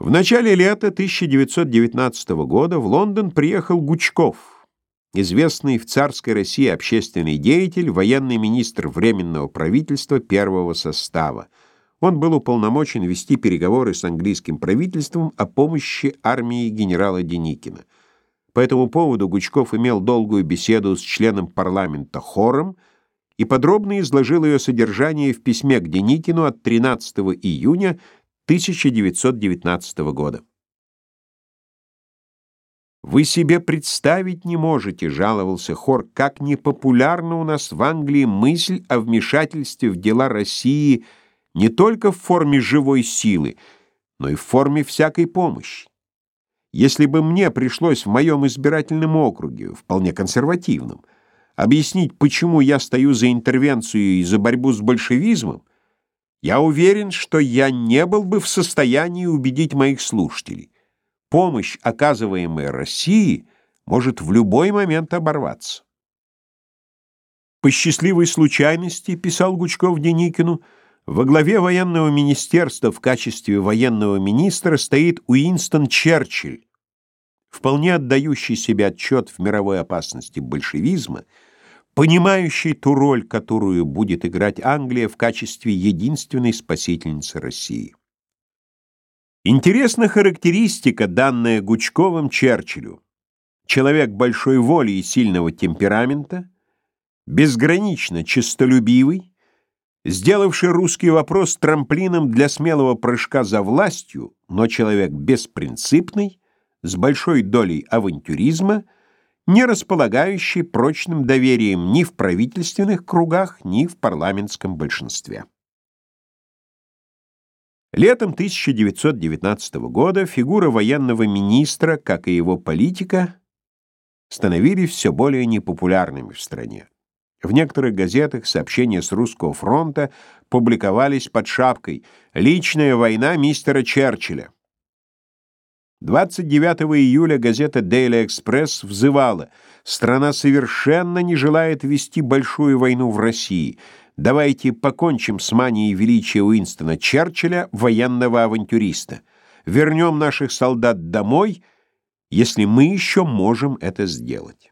В начале лета 1919 года в Лондон приехал Гучков, известный в царской России общественный деятель, военный министр Временного правительства первого состава. Он был уполномочен вести переговоры с английским правительством о помощи армии генерала Деникина. По этому поводу Гучков имел долгую беседу с членом парламента Хором и подробно изложил ее содержание в письме к Деникину от 13 июня 1919 года. «Вы себе представить не можете, — жаловался Хор, — как непопулярна у нас в Англии мысль о вмешательстве в дела России не только в форме живой силы, но и в форме всякой помощи. Если бы мне пришлось в моем избирательном округе, вполне консервативном, объяснить, почему я стою за интервенцию и за борьбу с большевизмом, я уверен, что я не был бы в состоянии убедить моих слушателей. Помощь, оказываемая России, может в любой момент оборваться. По счастливой случайности, писал Гучков Деникину, во главе военного министерства в качестве военного министра стоит Уинстон Черчилль, вполне отдающий себе отчет в мировой опасности большевизма, понимающий ту роль, которую будет играть Англия в качестве единственной спасительницы России. Интересна характеристика, данная Гучковым Черчиллю. Человек большой воли и сильного темперамента, безгранично честолюбивый, сделавший русский вопрос трамплином для смелого прыжка за властью, но человек беспринципный, с большой долей авантюризма – не располагающий прочным доверием ни в правительственных кругах, ни в парламентском большинстве. Летом 1919 года фигура военного министра, как и его политика, становились все более непопулярными в стране. В некоторых газетах сообщения с русского фронта публиковались под шапкой «Личная война мистера Черчилля». 29 июля газета Daily Express взывала «Страна совершенно не желает вести большую войну в России. Давайте покончим с манией величия Уинстона Черчилля, военного авантюриста. Вернем наших солдат домой, если мы еще можем это сделать».